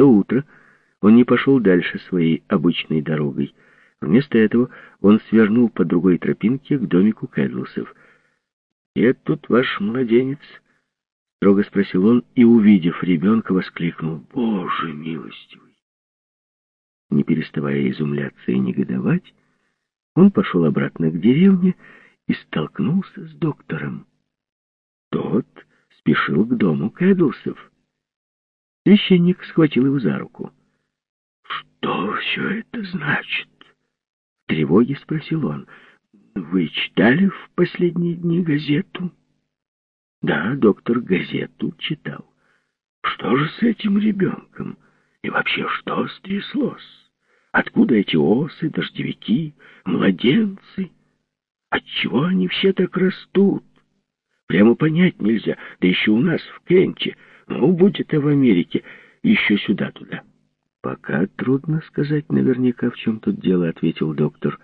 то утро он не пошел дальше своей обычной дорогой. Вместо этого он свернул по другой тропинке к домику Кэдлсов. «И тут ваш младенец?» — строго спросил он и, увидев ребенка, воскликнул. «Боже милостивый!» Не переставая изумляться и негодовать, он пошел обратно к деревне и столкнулся с доктором. Тот спешил к дому Кэдлсов. Священник схватил его за руку. «Что все это значит?» В тревоге спросил он. «Вы читали в последние дни газету?» «Да, доктор, газету читал. Что же с этим ребенком? И вообще, что стряслось? Откуда эти осы, дождевики, младенцы? Отчего они все так растут? Прямо понять нельзя, да еще у нас в Кенте. Ну, будь это в Америке, еще сюда-туда». «Пока трудно сказать наверняка, в чем тут дело», — ответил доктор.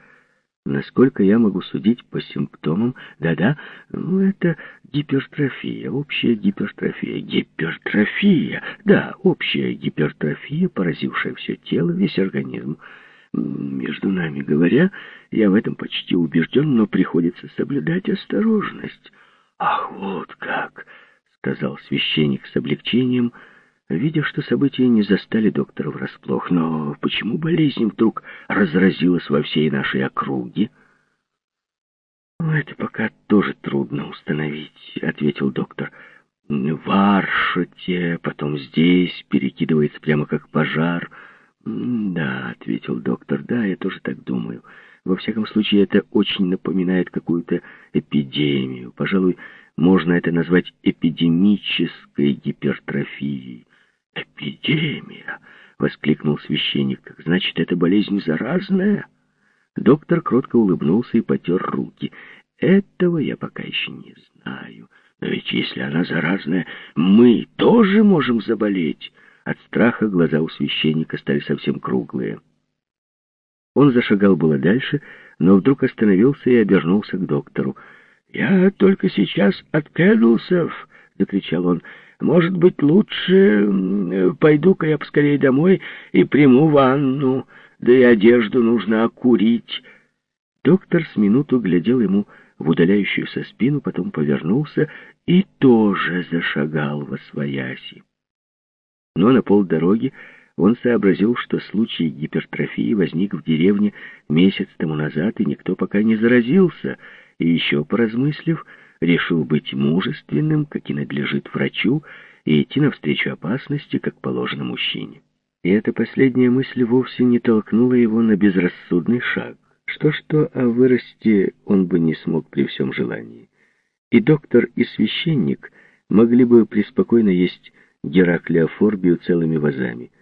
«Насколько я могу судить по симптомам, да-да, ну, это гипертрофия, общая гипертрофия, гипертрофия, да, общая гипертрофия, поразившая все тело, весь организм. Между нами говоря, я в этом почти убежден, но приходится соблюдать осторожность». «Ах, вот как!» — сказал священник с облегчением — видя, что события не застали доктора врасплох. Но почему болезнь вдруг разразилась во всей нашей округе? «Это пока тоже трудно установить», — ответил доктор. «В Аршете, потом здесь, перекидывается прямо как пожар». «Да», — ответил доктор, — «да, я тоже так думаю. Во всяком случае, это очень напоминает какую-то эпидемию. Пожалуй, можно это назвать эпидемической гипертрофией». «Эпидемия!» — воскликнул священник. «Значит, эта болезнь заразная?» Доктор кротко улыбнулся и потер руки. «Этого я пока еще не знаю. Но ведь если она заразная, мы тоже можем заболеть». От страха глаза у священника стали совсем круглые. Он зашагал было дальше, но вдруг остановился и обернулся к доктору. «Я только сейчас от Кэдлсов!» — закричал он. Может быть, лучше пойду-ка я поскорее домой и приму ванну, да и одежду нужно окурить. Доктор с минуту глядел ему в удаляющуюся спину, потом повернулся и тоже зашагал во свояси. Но на полдороги он сообразил, что случай гипертрофии возник в деревне месяц тому назад, и никто пока не заразился, и еще поразмыслив, решил быть мужественным, как и надлежит врачу, и идти навстречу опасности, как положено мужчине. И эта последняя мысль вовсе не толкнула его на безрассудный шаг. Что-что, а вырасти он бы не смог при всем желании. И доктор, и священник могли бы преспокойно есть Гераклеофорбию целыми вазами.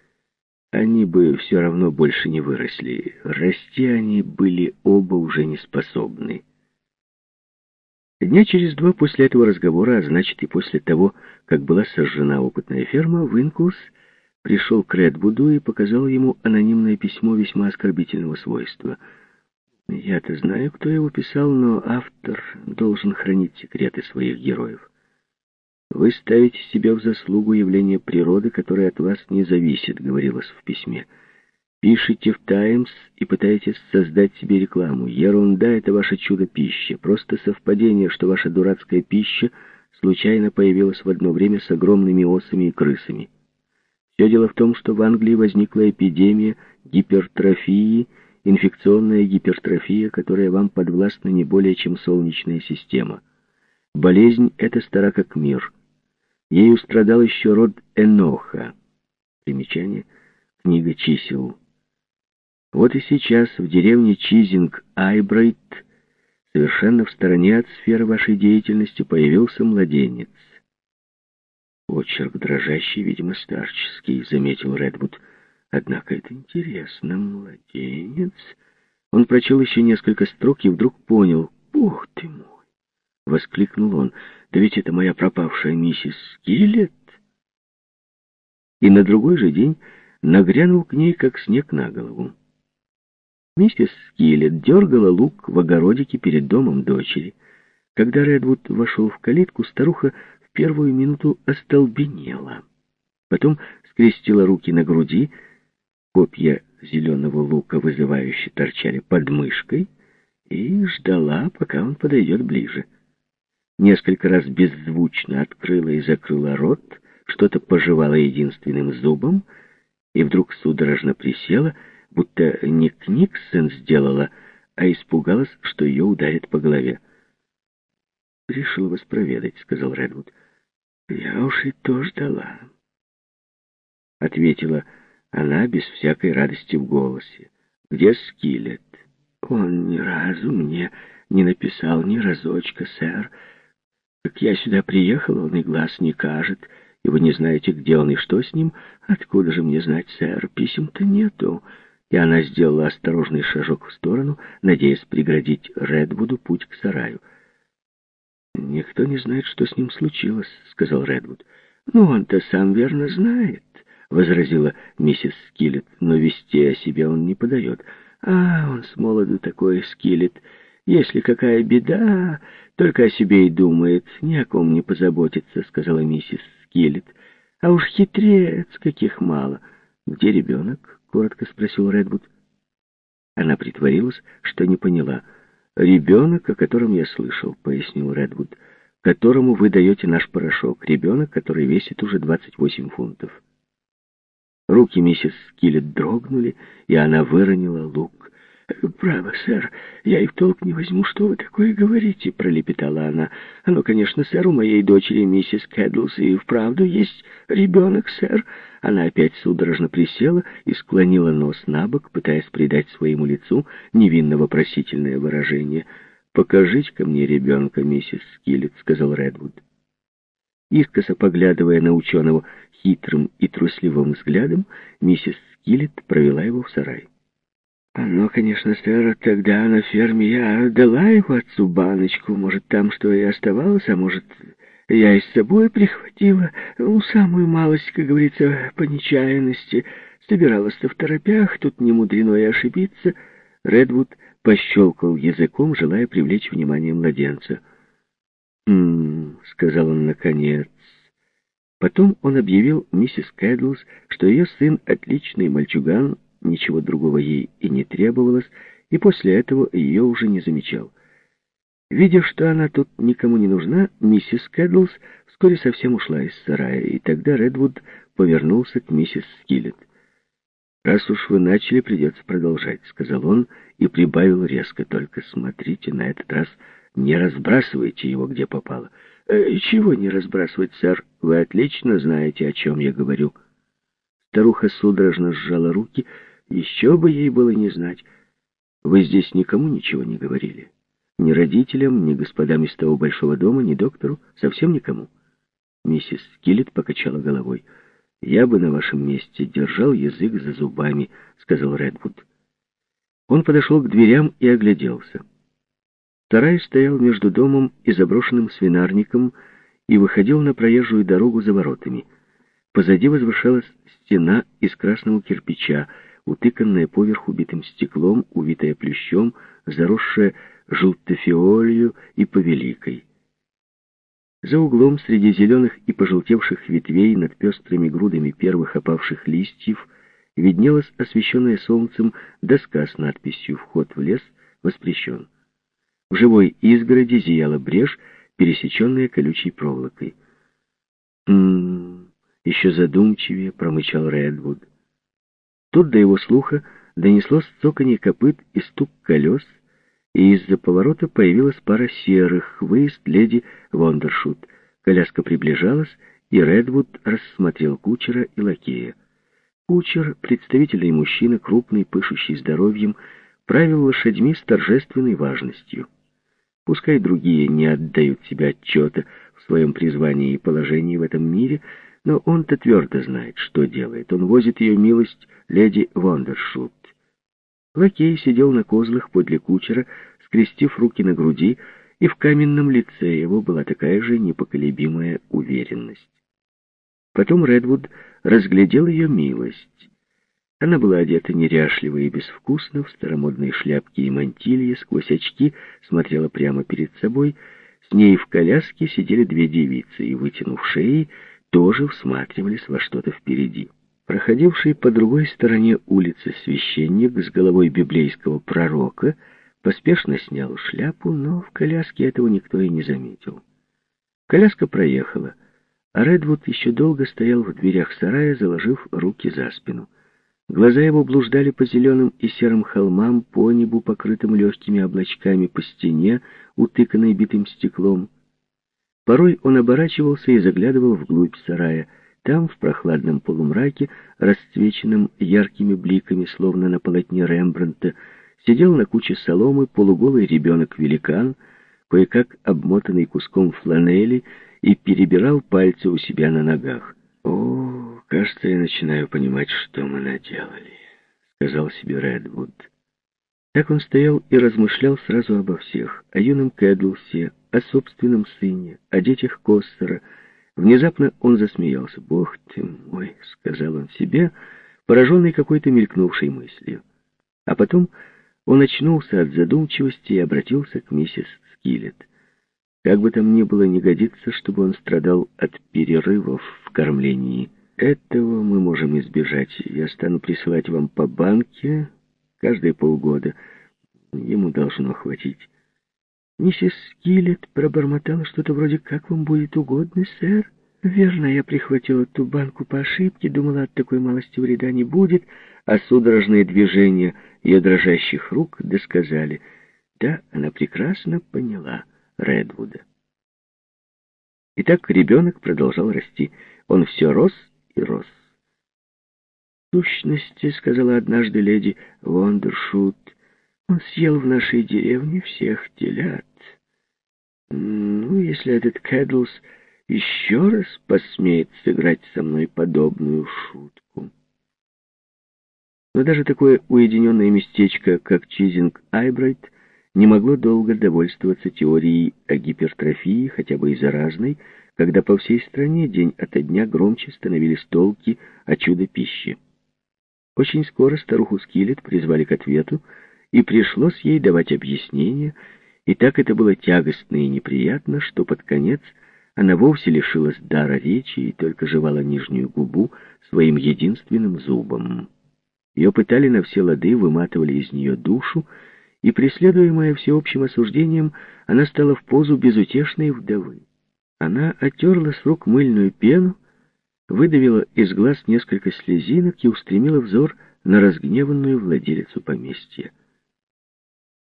Они бы все равно больше не выросли. Расти они были оба уже не способны. Дня через два после этого разговора, а значит и после того, как была сожжена опытная ферма, Винкус пришел к Редвуду и показал ему анонимное письмо весьма оскорбительного свойства. Я-то знаю, кто его писал, но автор должен хранить секреты своих героев. «Вы ставите себе в заслугу явление природы, которое от вас не зависит», — говорилось в письме. Пишите в «Таймс» и пытаетесь создать себе рекламу. Ерунда — это ваше чудо-пища. Просто совпадение, что ваша дурацкая пища случайно появилась в одно время с огромными осами и крысами. Все дело в том, что в Англии возникла эпидемия гипертрофии, инфекционная гипертрофия, которая вам подвластна не более, чем солнечная система. Болезнь эта стара как мир. Ею страдал еще род Эноха. Примечание. Книга чисел. Вот и сейчас в деревне Чизинг-Айбрайт, совершенно в стороне от сферы вашей деятельности, появился младенец. Очерк дрожащий, видимо, старческий, заметил Редвуд. Однако это интересно, младенец. Он прочел еще несколько строк и вдруг понял. «Бог ты мой!» — воскликнул он. «Да ведь это моя пропавшая миссис Скиллет!» И на другой же день нагрянул к ней, как снег на голову. Миссис Скиллет дергала лук в огородике перед домом дочери. Когда Редвуд вошел в калитку, старуха в первую минуту остолбенела. Потом скрестила руки на груди, копья зеленого лука вызывающе торчали под мышкой и ждала, пока он подойдет ближе. Несколько раз беззвучно открыла и закрыла рот, что-то пожевала единственным зубом и вдруг судорожно присела, будто не Книксон сделала, а испугалась, что ее ударят по голове. «Решил вас проведать», — сказал Редвуд. «Я уж и то ждала», — ответила она без всякой радости в голосе. «Где Скиллет?» «Он ни разу мне не написал ни разочка, сэр. Как я сюда приехал, он и глаз не кажет, и вы не знаете, где он и что с ним. Откуда же мне знать, сэр? Писем-то нету». И она сделала осторожный шажок в сторону, надеясь преградить Редвуду путь к сараю. «Никто не знает, что с ним случилось», — сказал Редвуд. «Ну, он-то сам верно знает». — возразила миссис Скиллет, — но вести о себе он не подает. А, он с молоду такой Скиллет. Если какая беда, только о себе и думает, ни о ком не позаботится, — сказала миссис Скиллет. А уж хитрец, каких мало. Где ребенок? — коротко спросил Редвуд. Она притворилась, что не поняла. «Ребенок, о котором я слышал», — пояснил Редвуд, — «которому вы даете наш порошок. Ребенок, который весит уже 28 фунтов». Руки миссис Скиллет дрогнули, и она выронила лук. «Право, сэр, я и в толк не возьму, что вы такое говорите», — пролепетала она. «Оно, конечно, сэр, у моей дочери, миссис Кэдлс, и вправду есть ребенок, сэр». Она опять судорожно присела и склонила нос на бок, пытаясь придать своему лицу невинно-вопросительное выражение. «Покажите-ка мне ребенка, миссис Скиллет», — сказал Редвуд. Искоса поглядывая на ученого хитрым и трусливым взглядом, миссис Скиллет провела его в сарай. «Ну, конечно, сэр, тогда на ферме я дала его отцу баночку. Может, там что и оставалось, а может, я и с собой прихватила. Ну, самую малость, как говорится, по нечаянности. Собиралась-то в торопях, тут не мудрено и ошибиться». Редвуд пощелкал языком, желая привлечь внимание младенца. «М-м», сказал он наконец. Потом он объявил миссис Кэдлс, что ее сын отличный мальчуган, ничего другого ей и не требовалось, и после этого ее уже не замечал. Видя, что она тут никому не нужна, миссис Кэдлс вскоре совсем ушла из сарая, и тогда Редвуд повернулся к миссис Скиллет. «Раз уж вы начали, придется продолжать», — сказал он и прибавил резко. «Только смотрите, на этот раз не разбрасывайте его, где попало». Э, «Чего не разбрасывать, сэр? Вы отлично знаете, о чем я говорю». Старуха судорожно сжала руки. Еще бы ей было не знать. «Вы здесь никому ничего не говорили? Ни родителям, ни господам из того большого дома, ни доктору? Совсем никому?» Миссис Киллет покачала головой. «Я бы на вашем месте держал язык за зубами», — сказал Редвуд. Он подошел к дверям и огляделся. Сарай стоял между домом и заброшенным свинарником и выходил на проезжую дорогу за воротами. Позади возвышалась стена из красного кирпича, утыканная поверху битым стеклом, увитая плющом, заросшая желтофиолью и повеликой. За углом, среди зеленых и пожелтевших ветвей, над пестрыми грудами первых опавших листьев, виднелась освещенная солнцем доска с надписью «Вход в лес воспрещен». В живой изгороди зияла брешь, пересеченная колючей проволокой. «М-м-м», еще задумчивее промычал Редвуд. Тут до его слуха донеслось цоканье копыт и стук колес, и из-за поворота появилась пара серых, выезд леди Вондершут. Коляска приближалась, и Редвуд рассмотрел кучера и лакея. Кучер, представительный мужчина, крупный, пышущий здоровьем, правил лошадьми с торжественной важностью. Пускай другие не отдают себе отчета в своем призвании и положении в этом мире, но он-то твердо знает, что делает. Он возит ее милость леди Вондершут. Лакей сидел на козлах подле кучера, скрестив руки на груди, и в каменном лице его была такая же непоколебимая уверенность. Потом Редвуд разглядел ее милость. Она была одета неряшливо и безвкусно, в старомодные шляпки и мантилье, сквозь очки смотрела прямо перед собой. С ней в коляске сидели две девицы, и, вытянув шеи, тоже всматривались во что-то впереди. Проходивший по другой стороне улицы священник с головой библейского пророка поспешно снял шляпу, но в коляске этого никто и не заметил. Коляска проехала, а Редвуд еще долго стоял в дверях сарая, заложив руки за спину. Глаза его блуждали по зеленым и серым холмам, по небу, покрытым легкими облачками, по стене, утыканной битым стеклом. Порой он оборачивался и заглядывал вглубь сарая — там, в прохладном полумраке, расцвеченном яркими бликами, словно на полотне Рембрандта, сидел на куче соломы полуголый ребенок-великан, кое-как обмотанный куском фланели, и перебирал пальцы у себя на ногах. «О, кажется, я начинаю понимать, что мы наделали», — сказал себе Редвуд. Так он стоял и размышлял сразу обо всех, о юном Кэдлсе, о собственном сыне, о детях Костера, Внезапно он засмеялся. «Бог ты мой!» — сказал он себе, пораженный какой-то мелькнувшей мыслью. А потом он очнулся от задумчивости и обратился к миссис Скиллет. Как бы там ни было, не годится, чтобы он страдал от перерывов в кормлении. Этого мы можем избежать. Я стану присылать вам по банке каждые полгода. Ему должно хватить. Миссис Скиллет пробормотала что-то вроде «Как вам будет угодно, сэр?» «Верно, я прихватила ту банку по ошибке, думала, от такой малости вреда не будет, а судорожные движения ее дрожащих рук досказали. Да, она прекрасно поняла Редвуда. Итак, ребенок продолжал расти. Он все рос и рос. «В сущности, — сказала однажды леди Вондершут, — он съел в нашей деревне всех телят. Ну, если этот Кэдлс еще раз посмеет сыграть со мной подобную шутку. Но даже такое уединенное местечко, как Чизинг Айбрайт, не могло долго довольствоваться теорией о гипертрофии, хотя бы и заразной, когда по всей стране день ото дня громче становились толки о чудо-пище. Очень скоро старуху Скиллет призвали к ответу, и пришлось ей давать объяснения, и так это было тягостно и неприятно, что под конец она вовсе лишилась дара речи и только жевала нижнюю губу своим единственным зубом. Ее пытали на все лады, выматывали из нее душу, и, преследуемая всеобщим осуждением, она стала в позу безутешной вдовы. Она оттерла с рук мыльную пену, выдавила из глаз несколько слезинок и устремила взор на разгневанную владелицу поместья.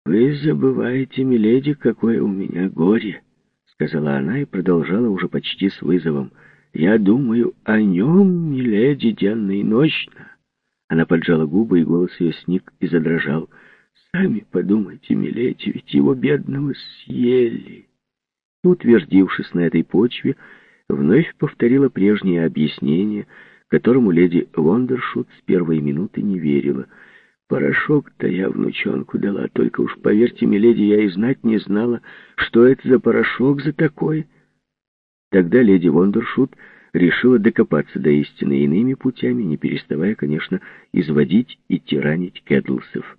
«Вы забываете, миледи, какое у меня горе», — сказала она и продолжала уже почти с вызовом. «Я думаю о нем, миледи, денно и ночно». Она поджала губы, и голос ее сник и задрожал. «Сами подумайте, миледи, ведь его бедного съели». Утвердившись на этой почве, вновь повторила прежнее объяснение, которому леди Вондершут с первой минуты не верила — Порошок-то я внучонку дала, только уж, поверьте, миледи, я и знать не знала, что это за порошок за такой. Тогда леди Вондершут решила докопаться до истины иными путями, не переставая, конечно, изводить и тиранить Кэдлсов.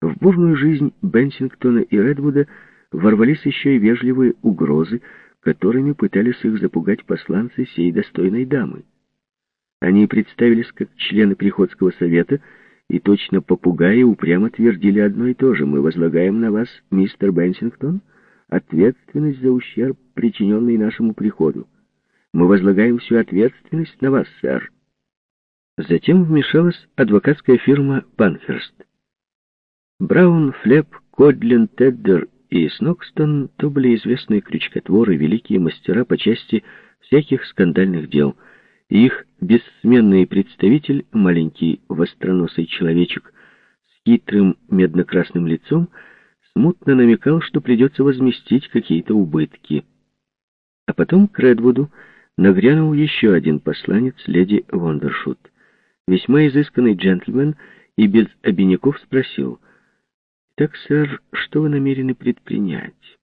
В бурную жизнь Бенсингтона и Редвуда ворвались еще и вежливые угрозы, которыми пытались их запугать посланцы сей достойной дамы. Они представились как члены Приходского совета — и точно попугаи упрямо твердили одно и то же. «Мы возлагаем на вас, мистер Бенсингтон, ответственность за ущерб, причиненный нашему приходу. Мы возлагаем всю ответственность на вас, сэр». Затем вмешалась адвокатская фирма «Панхерст». Браун, Флеп, Кодлин, Теддер и Снокстон то были известные крючкотворы, великие мастера по части всяких скандальных дел – их бессменный представитель, маленький востроносый человечек с хитрым медно-красным лицом, смутно намекал, что придется возместить какие-то убытки. А потом к Редвуду нагрянул еще один посланец леди Вондершут. Весьма изысканный джентльмен и без обиняков спросил, «Так, сэр, что вы намерены предпринять?»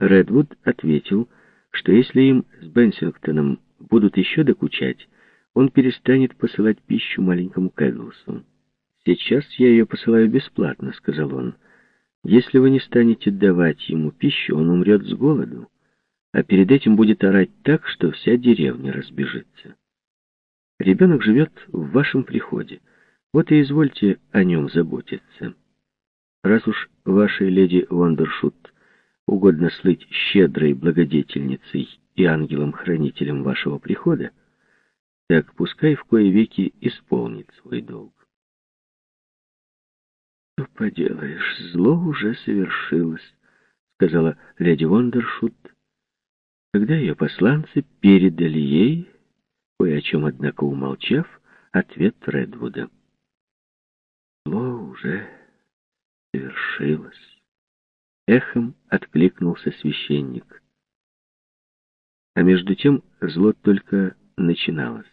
Редвуд ответил, что если им с Бенсингтоном будут еще докучать, он перестанет посылать пищу маленькому Кэглсу. «Сейчас я ее посылаю бесплатно», — сказал он. «Если вы не станете давать ему пищу, он умрет с голоду. а перед этим будет орать так, что вся деревня разбежится. Ребенок живет в вашем приходе. Вот и извольте о нем заботиться. Раз уж вашей леди Вандершут угодно слыть щедрой благодетельницей и ангелом-хранителем вашего прихода, так пускай в кое веки исполнит свой долг. «Ну, поделаешь, зло уже совершилось», — сказала леди Вондершут, когда ее посланцы передали ей, кое о чем, однако, умолчав, ответ Редвуда. «Зло уже совершилось», — эхом откликнулся священник. А между тем зло только начиналось.